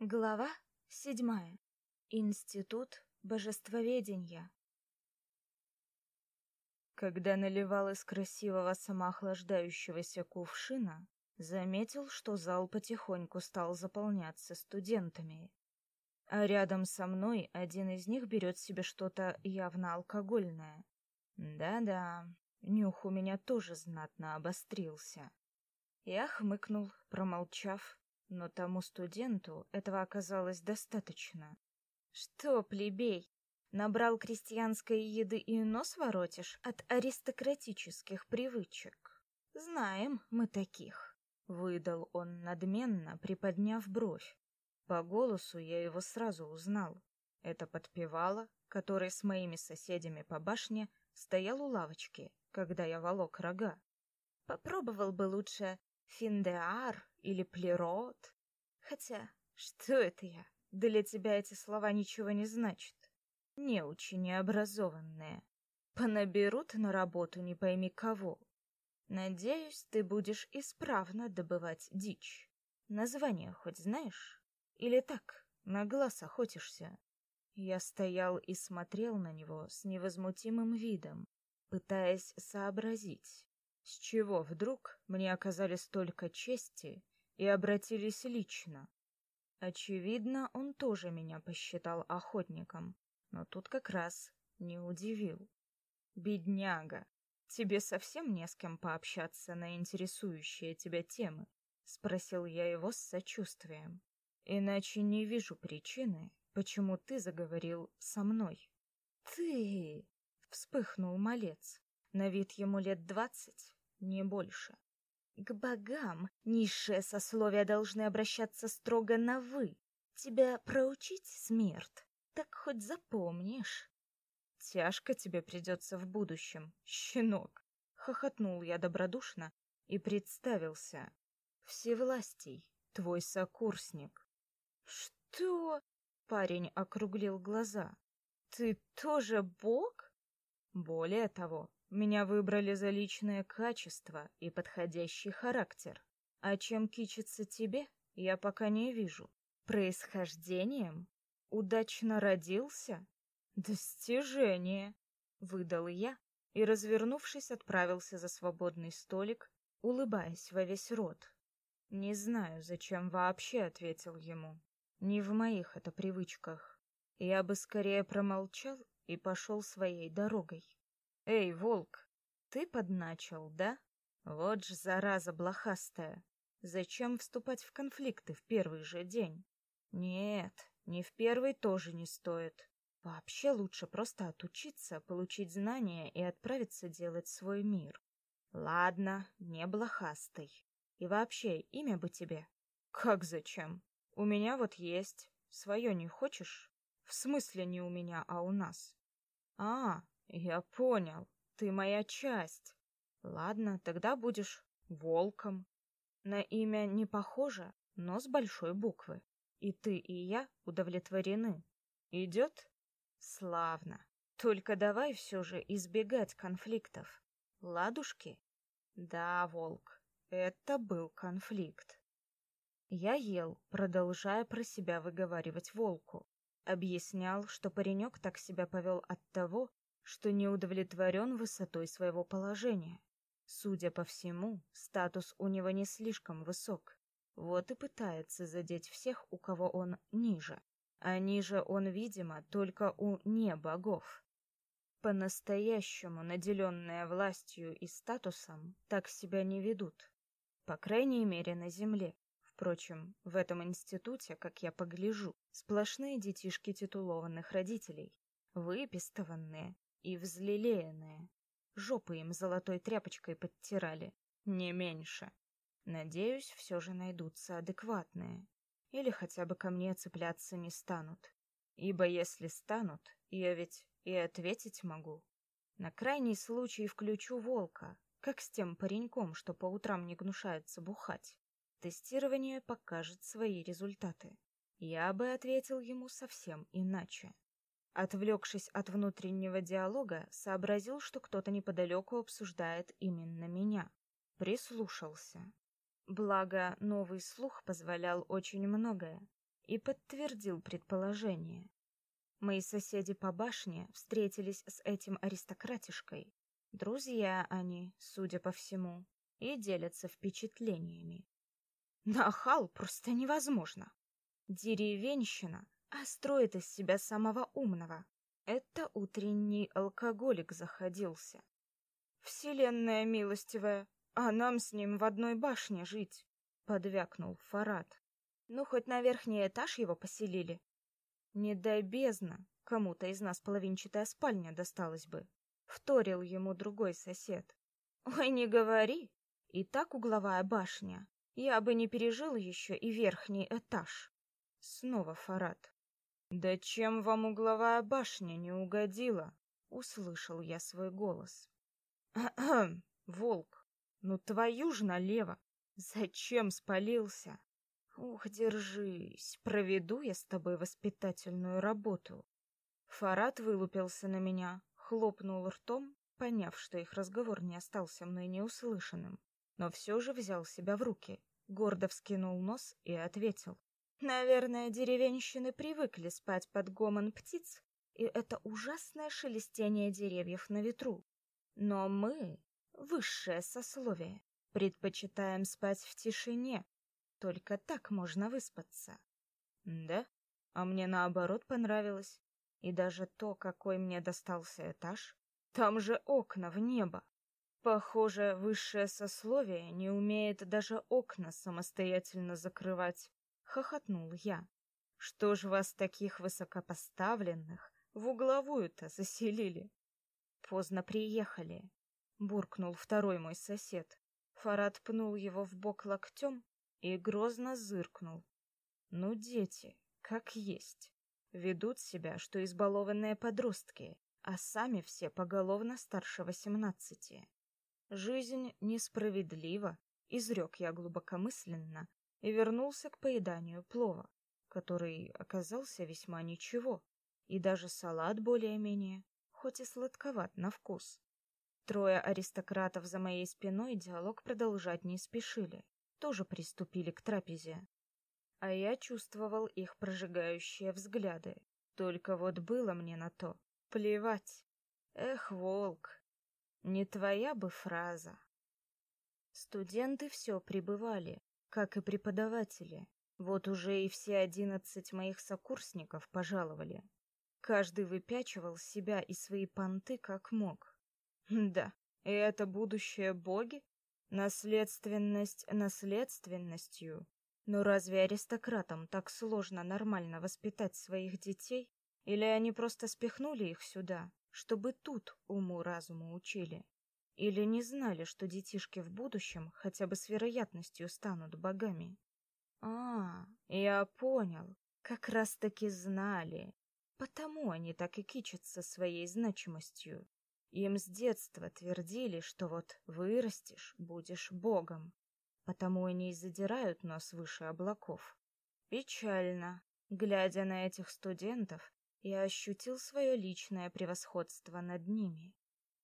Глава седьмая. Институт божествоведения. Когда наливал из красивого самоохлаждающегося кувшина, заметил, что зал потихоньку стал заполняться студентами. А рядом со мной один из них берет себе что-то явно алкогольное. Да-да, нюх у меня тоже знатно обострился. Я хмыкнул, промолчав, но тому студенту этого оказалось достаточно. Что, плебей, набрал крестьянской еды и нос воротишь от аристократических привычек? Знаем мы таких, выдал он надменно, приподняв бровь. По голосу я его сразу узнал. Это подпевала, который с моими соседями по башне стоял у лавочки, когда я волок рога. Попробовал бы лучше Финдеар или Плерот. Хотя, что это я? Для тебя эти слова ничего не значат. Не очень необразованные. Понаберут на работу не пойми кого. Надеюсь, ты будешь исправно добывать дичь. Название хоть знаешь? Или так, на глаз охотишься? Я стоял и смотрел на него с невозмутимым видом, пытаясь сообразить, с чего вдруг мне оказали столько чести и обратились лично? Очевидно, он тоже меня посчитал охотником, но тут как раз не удивил. Бедняга, тебе совсем не с кем пообщаться на интересующие тебя темы, спросил я его с сочувствием. Иначе не вижу причины, почему ты заговорил со мной. Ты, вспыхнул малец. На вид ему лет двадцать, не больше. К богам низшее сословие должны обращаться строго на «вы». Тебя проучить, смерть, так хоть запомнишь. Тяжко тебе придется в будущем, щенок. Хохотнул я добродушно и представился. Всевластий, твой сокурсник. Что? Парень округлил глаза. Ты тоже бог? Более того, меня выбрали за личное качество и подходящий характер. А чем кичится тебе, я пока не вижу. Происхождением? Удачно родился? Достижение, выдал я и, развернувшись, отправился за свободный столик, улыбаясь во весь рот. Не знаю, зачем вообще ответил ему. Не в моих это привычках. Я бы скорее промолчал и пошел своей дорогой. Эй, волк, ты подначил, да? Вот ж зараза блохастая. Зачем вступать в конфликты в первый же день? Нет, не в первый тоже не стоит. Вообще лучше просто отучиться, получить знания и отправиться делать свой мир. Ладно, не блохастый. И вообще, имя бы тебе. Как зачем? У меня вот есть. Свое не хочешь? В смысле не у меня, а у нас. А, я понял. Ты моя часть. Ладно, тогда будешь волком. На имя не похоже, но с большой буквы. И ты, и я удовлетворены. Идет? Славно. Только давай все же избегать конфликтов. Ладушки? Да, волк, это был конфликт. Я ел, продолжая про себя выговаривать волку. Объяснял, что паренек так себя повел от того, что не удовлетворен высотой своего положения. Судя по всему, статус у него не слишком высок. Вот и пытается задеть всех, у кого он ниже. А ниже он, видимо, только у небогов. По-настоящему наделенные властью и статусом так себя не ведут. По крайней мере, на земле. Впрочем, в этом институте, как я погляжу, сплошные детишки титулованных родителей, выпистованные, и взлелеянные. Жопы им золотой тряпочкой подтирали, не меньше. Надеюсь, все же найдутся адекватные. Или хотя бы ко мне цепляться не станут. Ибо если станут, я ведь и ответить могу. На крайний случай включу волка, как с тем пареньком, что по утрам не гнушается бухать. Тестирование покажет свои результаты. Я бы ответил ему совсем иначе. Отвлекшись от внутреннего диалога, сообразил, что кто-то неподалеку обсуждает именно меня. Прислушался. Благо, новый слух позволял очень многое. и подтвердил предположение. Мои соседи по башне встретились с этим аристократишкой. Друзья они, судя по всему, и делятся впечатлениями. Нахал просто невозможно. Деревенщина, а строит из себя самого умного. Это утренний алкоголик заходился. Вселенная милостивая, а нам с ним в одной башне жить, подвякнул Фарад. Ну хоть на верхний этаж его поселили. Не дай бездна, кому-то из нас половинчатая спальня досталась бы, вторил ему другой сосед. Ой, не говори. И так угловая башня. Я бы не пережил еще и верхний этаж. Снова Фарад. Да чем вам угловая башня не угодила? Услышал я свой голос. Ахм, волк. Ну твою ж налево. Зачем спалился? Ух, держись. Проведу я с тобой воспитательную работу. Фарад вылупился на меня, хлопнул ртом, поняв, что их разговор не остался мной неуслышанным, но все же взял себя в руки, гордо вскинул нос и ответил: Наверное, деревенщины привыкли спать под гомон птиц и это ужасное шелестение деревьев на ветру. Но мы, высшее сословие, предпочитаем спать в тишине. Только так можно выспаться. Да? А мне наоборот понравилось. И даже то, какой мне достался этаж, там же окна в небо. Похоже, высшее сословие не умеет даже окна самостоятельно закрывать хохотнул я. Что ж вас таких высокопоставленных в угловую-то заселили? Поздно приехали, буркнул второй мой сосед. Фарад пнул его в бок локтем и грозно зыркнул. Ну, дети, как есть, ведут себя, что избалованные подростки, а сами все поголовно старше восемнадцати. Жизнь несправедлива, изрек я глубокомысленно, и вернулся к поеданию плова, который оказался весьма ничего, и даже салат более-менее, хоть и сладковат на вкус. Трое аристократов за моей спиной диалог продолжать не спешили, тоже приступили к трапезе. А я чувствовал их прожигающие взгляды. Только вот было мне на то плевать. Эх, волк, не твоя бы фраза. Студенты все прибывали, как и преподаватели. Вот уже и все одиннадцать моих сокурсников пожаловали. Каждый выпячивал себя и свои понты как мог. Да, и это будущее боги? Наследственность наследственностью. Но разве аристократам так сложно нормально воспитать своих детей? Или они просто спихнули их сюда, чтобы тут уму-разуму учили? Или не знали, что детишки в будущем хотя бы с вероятностью станут богами? А, я понял. Как раз-таки знали. Потому они так и кичатся своей значимостью. Им с детства твердили, что вот вырастешь, будешь богом. Потому они и задирают нос выше облаков. Печально. Глядя на этих студентов, я ощутил свое личное превосходство над ними.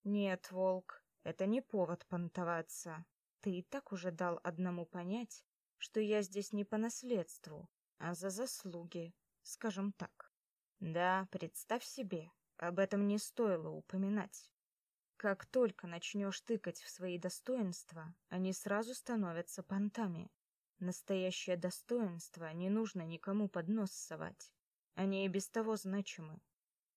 Нет, волк, это не повод понтоваться. Ты и так уже дал одному понять, что я здесь не по наследству, а за заслуги, скажем так. Да, представь себе, об этом не стоило упоминать. Как только начнешь тыкать в свои достоинства, они сразу становятся понтами. Настоящее достоинство не нужно никому под нос совать. Они и без того значимы.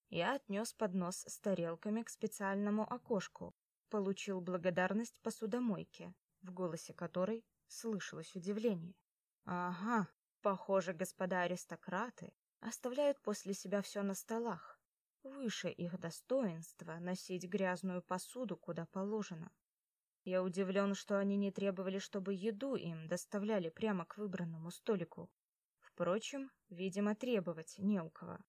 Я отнес поднос с тарелками к специальному окошку, получил благодарность посудомойке, в голосе которой слышалось удивление. Ага, похоже, господа аристократы оставляют после себя все на столах. Выше их достоинства носить грязную посуду куда положено. Я удивлен, что они не требовали, чтобы еду им доставляли прямо к выбранному столику. Впрочем, видимо, требовать не у кого.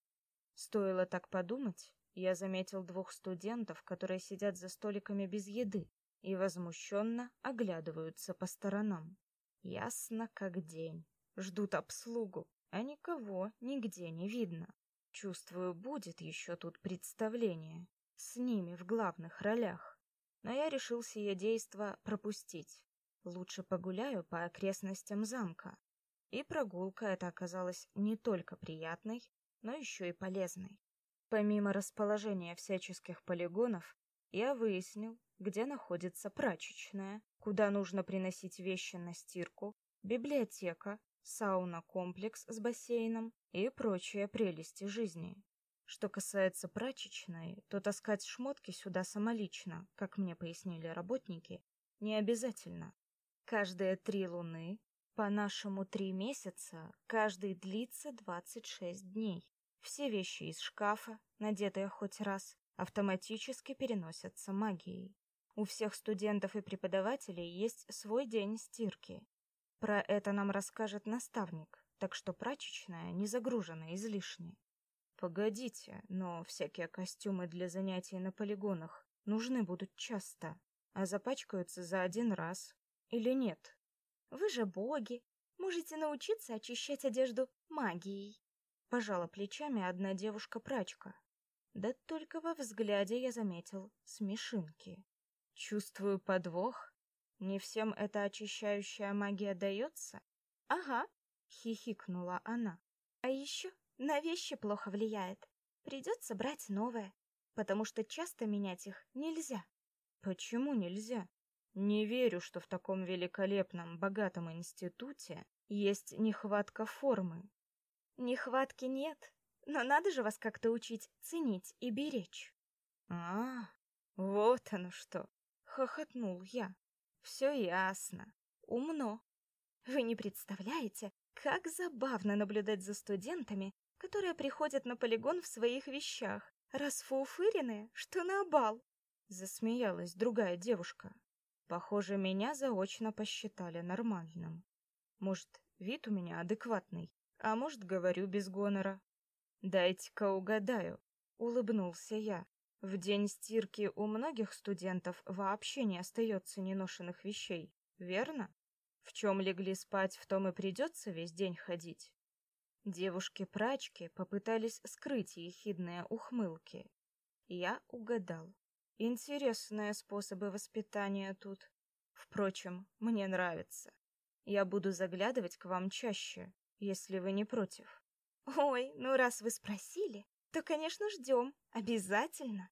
Стоило так подумать, я заметил двух студентов, которые сидят за столиками без еды и возмущенно оглядываются по сторонам. Ясно как день. Ждут обслугу, а никого нигде не видно. Чувствую, будет еще тут представление с ними в главных ролях. Но я решил сие действо пропустить. Лучше погуляю по окрестностям замка. И прогулка эта оказалась не только приятной, но еще и полезной. Помимо расположения всяческих полигонов, я выяснил, где находится прачечная, куда нужно приносить вещи на стирку, библиотека, сауна-комплекс с бассейном и прочие прелести жизни. Что касается прачечной, то таскать шмотки сюда самолично, как мне пояснили работники, не обязательно. Каждые три луны, по-нашему три месяца, каждый длится 26 дней. Все вещи из шкафа, надетые хоть раз, автоматически переносятся магией. У всех студентов и преподавателей есть свой день стирки. Про это нам расскажет наставник, так что прачечная не загружена излишне. Погодите, но всякие костюмы для занятий на полигонах нужны будут часто, а запачкаются за один раз. Или нет? Вы же боги, можете научиться очищать одежду магией. Пожала плечами одна девушка-прачка. Да только во взгляде я заметил смешинки. Чувствую подвох. Не всем эта очищающая магия дается? Ага, хихикнула она. А еще на вещи плохо влияет. Придется брать новое, потому что часто менять их нельзя. Почему нельзя? Не верю, что в таком великолепном, богатом институте есть нехватка формы. Нехватки нет, но надо же вас как-то учить ценить и беречь. А, вот оно что, хохотнул я. Все ясно. Умно. Вы не представляете, как забавно наблюдать за студентами, которые приходят на полигон в своих вещах, расфуфыренные, что на бал. Засмеялась другая девушка. Похоже, меня заочно посчитали нормальным. Может, вид у меня адекватный, а может, говорю без гонора. Дайте-ка угадаю, улыбнулся я. В день стирки у многих студентов вообще не остается неношенных вещей, верно? В чем легли спать, в том и придется весь день ходить. Девушки-прачки попытались скрыть ехидные ухмылки. Я угадал. Интересные способы воспитания тут. Впрочем, мне нравится. Я буду заглядывать к вам чаще, если вы не против. Ой, ну раз вы спросили, то, конечно, ждем. Обязательно.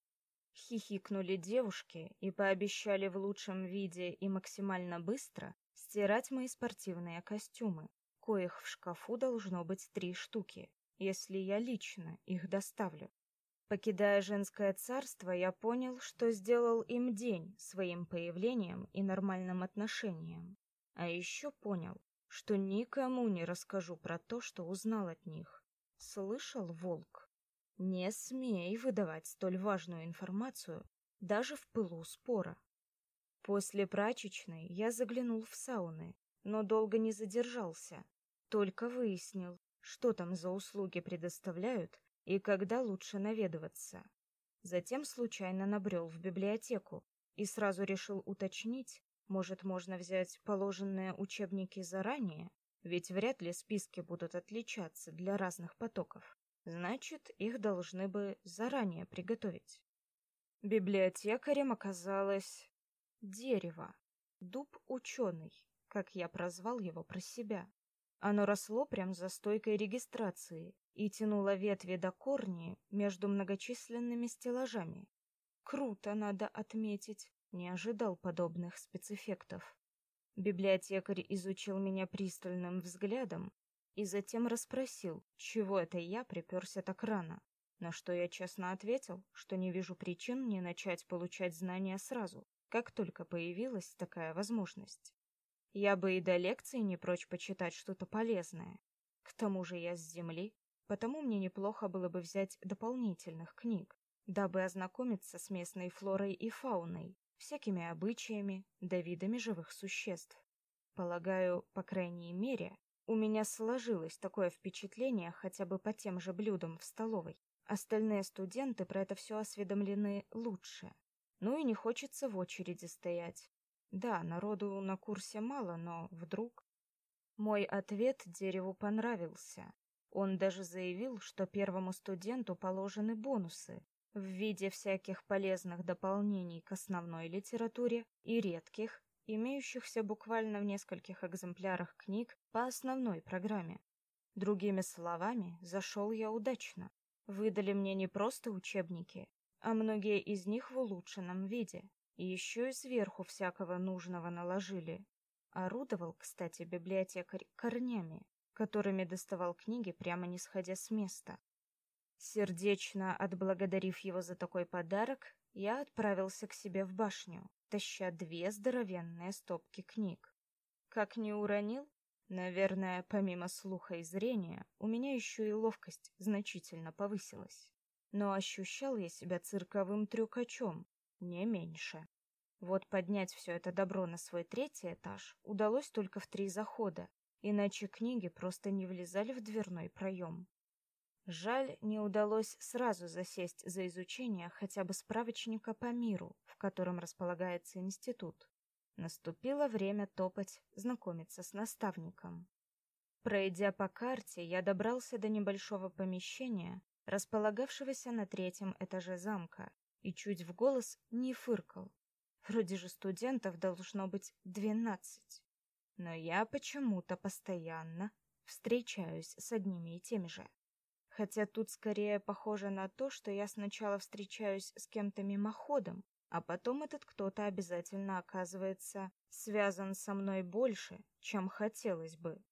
Хихикнули девушки и пообещали в лучшем виде и максимально быстро стирать мои спортивные костюмы, коих в шкафу должно быть три штуки, если я лично их доставлю. Покидая женское царство, я понял, что сделал им день своим появлением и нормальным отношением. А еще понял, что никому не расскажу про то, что узнал от них. Слышал, волк? Не смей выдавать столь важную информацию даже в пылу спора. После прачечной я заглянул в сауны, но долго не задержался. Только выяснил, что там за услуги предоставляют и когда лучше наведываться. Затем случайно набрел в библиотеку и сразу решил уточнить, может, можно взять положенные учебники заранее, ведь вряд ли списки будут отличаться для разных потоков. Значит, их должны бы заранее приготовить. Библиотекарем оказалось дерево, дуб ученый, как я прозвал его про себя. Оно росло прямо за стойкой регистрации и тянуло ветви до корни между многочисленными стеллажами. Круто, надо отметить, не ожидал подобных спецэффектов. Библиотекарь изучил меня пристальным взглядом и затем расспросил, чего это я приперся так рано, на что я честно ответил, что не вижу причин не начать получать знания сразу, как только появилась такая возможность. Я бы и до лекции не прочь почитать что-то полезное. К тому же я с земли, потому мне неплохо было бы взять дополнительных книг, дабы ознакомиться с местной флорой и фауной, всякими обычаями да видами живых существ. Полагаю, по крайней мере, у меня сложилось такое впечатление хотя бы по тем же блюдам в столовой. Остальные студенты про это все осведомлены лучше. Ну и не хочется в очереди стоять. Да, народу на курсе мало, но вдруг... Мой ответ дереву понравился. Он даже заявил, что первому студенту положены бонусы в виде всяких полезных дополнений к основной литературе и редких, имеющихся буквально в нескольких экземплярах книг по основной программе. Другими словами, зашел я удачно. Выдали мне не просто учебники, а многие из них в улучшенном виде. И еще и сверху всякого нужного наложили. Орудовал, кстати, библиотекарь корнями, которыми доставал книги прямо не сходя с места. Сердечно отблагодарив его за такой подарок, я отправился к себе в башню, таща две здоровенные стопки книг. Как не уронил, наверное, помимо слуха и зрения, у меня еще и ловкость значительно повысилась. Но ощущал я себя цирковым трюкачом, не меньше. Вот поднять все это добро на свой третий этаж удалось только в три захода, иначе книги просто не влезали в дверной проем. Жаль, не удалось сразу засесть за изучение хотя бы справочника по миру, в котором располагается институт. Наступило время топать, знакомиться с наставником. Пройдя по карте, я добрался до небольшого помещения, располагавшегося на третьем этаже замка, и чуть в голос не фыркал. Вроде же студентов должно быть двенадцать. Но я почему-то постоянно встречаюсь с одними и теми же. Хотя тут скорее похоже на то, что я сначала встречаюсь с кем-то мимоходом, а потом этот кто-то обязательно оказывается связан со мной больше, чем хотелось бы.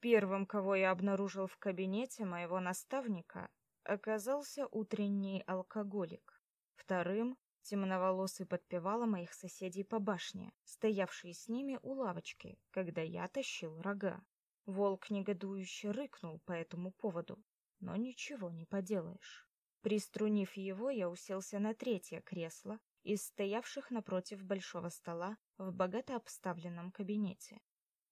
Первым, кого я обнаружил в кабинете моего наставника, оказался утренний алкоголик. Вторым темноволосый подпевала моих соседей по башне, стоявшие с ними у лавочки, когда я тащил рога. Волк негодующе рыкнул по этому поводу, но ничего не поделаешь. Приструнив его, я уселся на третье кресло из стоявших напротив большого стола в богато обставленном кабинете.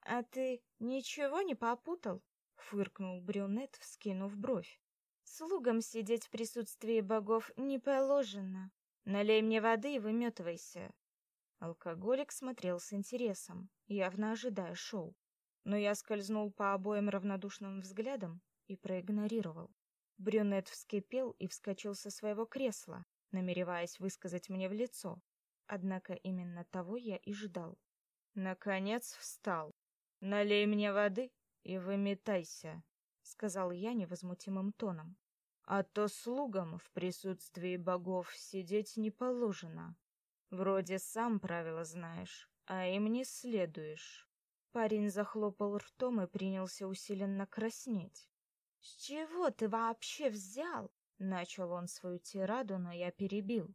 «А ты ничего не попутал?» — фыркнул брюнет, вскинув бровь. «Слугам сидеть в присутствии богов не положено. Налей мне воды и выметывайся». Алкоголик смотрел с интересом, явно ожидая шоу. Но я скользнул по обоим равнодушным взглядом и проигнорировал. Брюнет вскипел и вскочил со своего кресла, намереваясь высказать мне в лицо. Однако именно того я и ждал. Наконец встал. «Налей мне воды и выметайся», — сказал я невозмутимым тоном. «А то слугам в присутствии богов сидеть не положено. Вроде сам правила знаешь, а им не следуешь». Парень захлопал ртом и принялся усиленно краснеть. «С чего ты вообще взял?» Начал он свою тираду, но я перебил.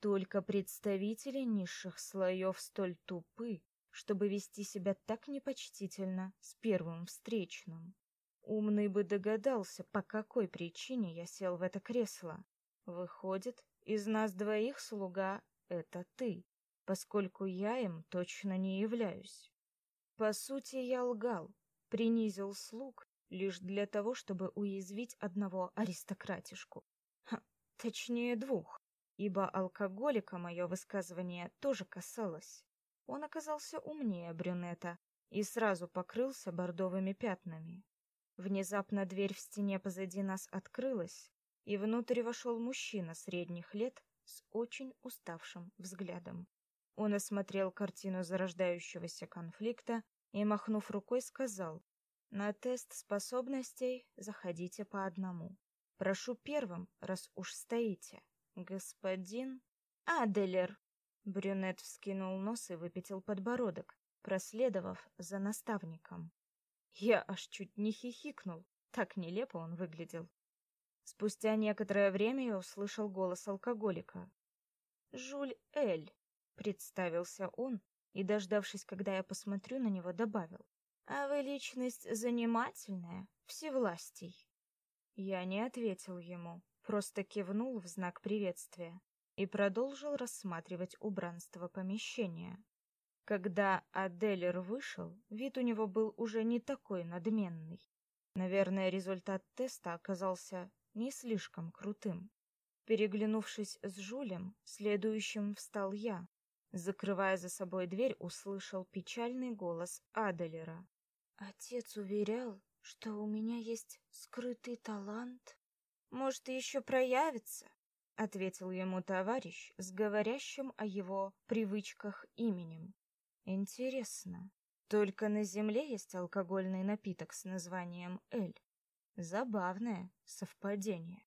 Только представители низших слоев столь тупы, чтобы вести себя так непочтительно с первым встречным. Умный бы догадался, по какой причине я сел в это кресло. Выходит, из нас двоих слуга — это ты, поскольку я им точно не являюсь. По сути, я лгал, принизил слуг лишь для того, чтобы уязвить одного аристократишку. Ха, точнее, двух, ибо алкоголика мое высказывание тоже касалось. Он оказался умнее брюнета и сразу покрылся бордовыми пятнами. Внезапно дверь в стене позади нас открылась, и внутрь вошел мужчина средних лет с очень уставшим взглядом. Он осмотрел картину зарождающегося конфликта и, махнув рукой, сказал, на тест способностей заходите по одному. Прошу первым, раз уж стоите. Господин Аделер. Брюнет вскинул нос и выпятил подбородок, проследовав за наставником. Я аж чуть не хихикнул, так нелепо он выглядел. Спустя некоторое время я услышал голос алкоголика. «Жуль Эль», — представился он, и, дождавшись, когда я посмотрю на него, добавил. А вы личность занимательная, всевластий. Я не ответил ему, просто кивнул в знак приветствия и продолжил рассматривать убранство помещения. Когда Аделер вышел, вид у него был уже не такой надменный. Наверное, результат теста оказался не слишком крутым. Переглянувшись с Жулем, следующим встал я. Закрывая за собой дверь, услышал печальный голос Аделера. Отец уверял, что у меня есть скрытый талант. Может, еще проявится, ответил ему товарищ с говорящим о его привычках именем. Интересно. Только на Земле есть алкогольный напиток с названием «Эль». Забавное совпадение.